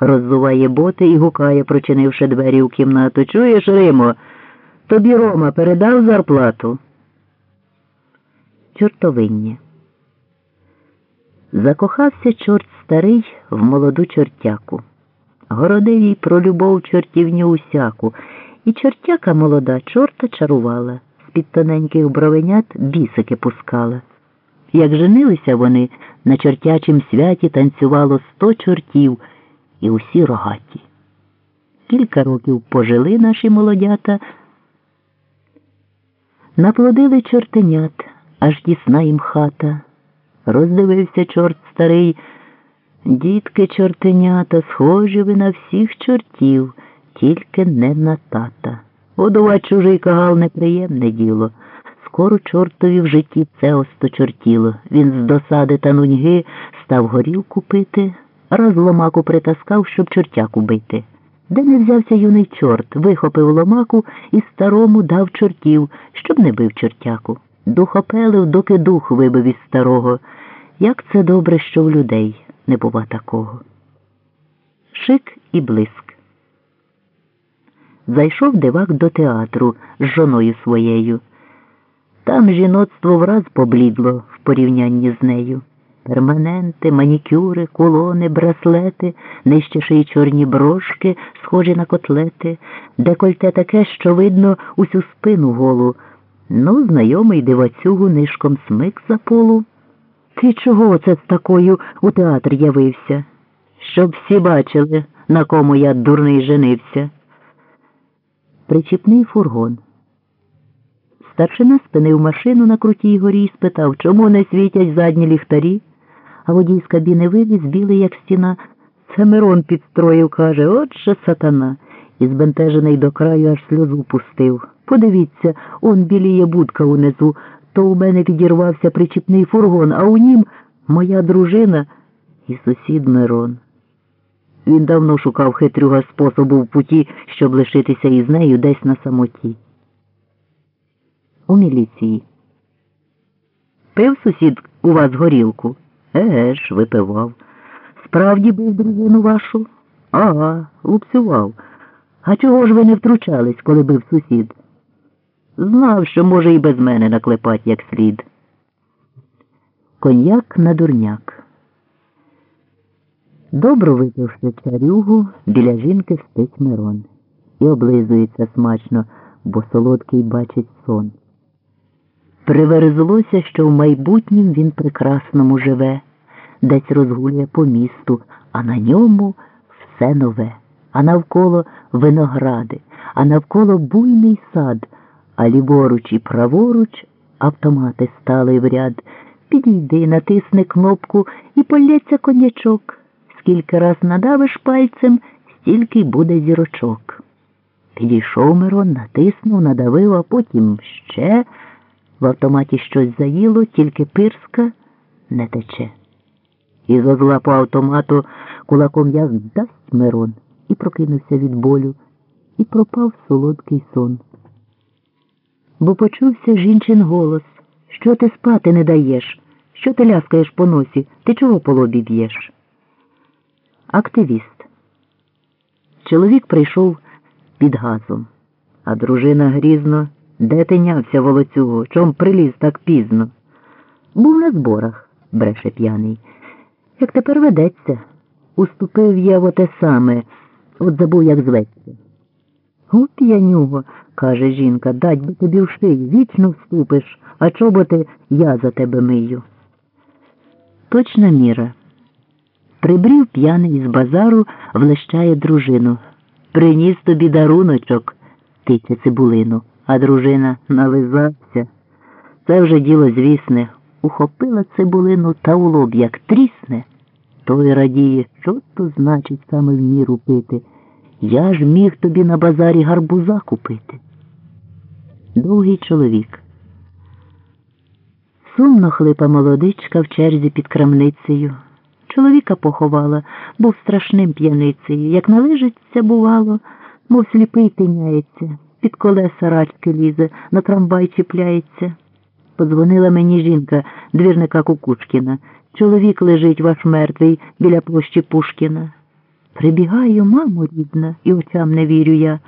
роззуває боти і гукає, прочинивши двері у кімнату. Чуєш, Римо? Тобі Рома передав зарплату? Чортовиння. Закохався чорт старий в молоду чортяку. Городив їй про любов чортівню усяку, і чортяка молода чорта чарувала, з-під тоненьких бровенят бісики пускала. Як женилися вони, на чортячім святі танцювало сто чортів, і усі рогаті. Кілька років пожили наші молодята, наплодили чортенят, аж тісна їм хата. Роздивився чорт старий. Дітки чортенята, схожі ви на всіх чортів, тільки не на тата. Годувати чужий кагал неприємне діло. Скоро чортові в житті це осточортіло. Він з досади та нудьги став горілку пити, раз ломаку притаскав, щоб чортяку бити. Де не взявся юний чорт, вихопив ломаку і старому дав чортів, щоб не бив чортяку. Духопелив, доки дух вибив із старого. Як це добре, що в людей не бува такого. Шик і блиск. Зайшов дивак до театру з жоною своєю. Там жіноцтво враз поблідло в порівнянні з нею. Перманенти, манікюри, кулони, браслети, нижче шиї чорні брошки, схожі на котлети, декольте таке, що видно усю спину голу. Ну, знайомий дивацюгу нишком смик за полу. Ти чого це з такою у театр явився? Щоб всі бачили, на кому я дурний женився. Причіпний фургон. Старшина спинив машину на крутій горі і спитав, чому не світять задні ліхтарі, а водій з кабіни вивіз, білий, як стіна. Це Мирон підстроїв, каже, от же сатана. І збентежений до краю аж сльозу пустив. Подивіться, он біліє будка унизу, то у мене підірвався причіпний фургон, а у нім моя дружина і сусід Мирон. Він давно шукав хитрюга способу в путі, щоб лишитися із нею десь на самоті. У міліції. Пив сусід у вас горілку? Еге ж, випивав. Справді був дружину вашу? Ага, лупцював. А чого ж ви не втручались, коли бив сусід? Знав, що може і без мене наклепать як слід. Коньяк на дурняк. Добро випивши чарюгу, біля жінки спить Мирон і облизується смачно, бо солодкий бачить сон. Приверзлося, що в майбутнім він прекрасному живе, десь розгулює по місту, а на ньому все нове, а навколо виногради, а навколо буйний сад, а ліворуч і праворуч автомати стали в ряд. Підійди, натисни кнопку і полється конячок. Скільки раз надавиш пальцем, стільки буде зірочок. Підійшов Мирон, натиснув, надавив, а потім ще. В автоматі щось заїло, тільки пирска не тече. І з озла по автомату кулаком я здасть Мирон і прокинувся від болю, і пропав солодкий сон. Бо почувся жінчин голос Що ти спати не даєш? Що ти ляскаєш по носі? Ти чого по лобі б'єш? Активіст. Чоловік прийшов під газом, а дружина грізно. Де ти нявся, волоцюго? Чом приліз так пізно? Був на зборах, бреше п'яний. Як тепер ведеться, уступив я в оте саме, от забув, як зветься. От п'янюго, каже жінка, дать би тобі в шию, вічно вступиш, а чоботи я за тебе мию. Точна міра. Прибрів п'яний з базару, влещає дружину. Приніс тобі даруночок, тиця цибулину, а дружина нализався. Це вже діло звісне. Ухопила цибулину та у лоб як трісне, той радіє, що то значить саме в міру пити. Я ж міг тобі на базарі гарбуза купити. Довгий чоловік. Сумно хлипа молодичка в черзі під крамницею. Чоловіка поховала, був страшним п'яницею. Як належиться, бувало, мов сліпий тиняється, під колеса рачки лізе, на трамвай чіпляється. Подзвонила мені жінка, двірника Кукучкіна. Чоловік лежить ваш мертвий біля площі Пушкіна. Прибігаю, мамо рідна, і очам не вірю я.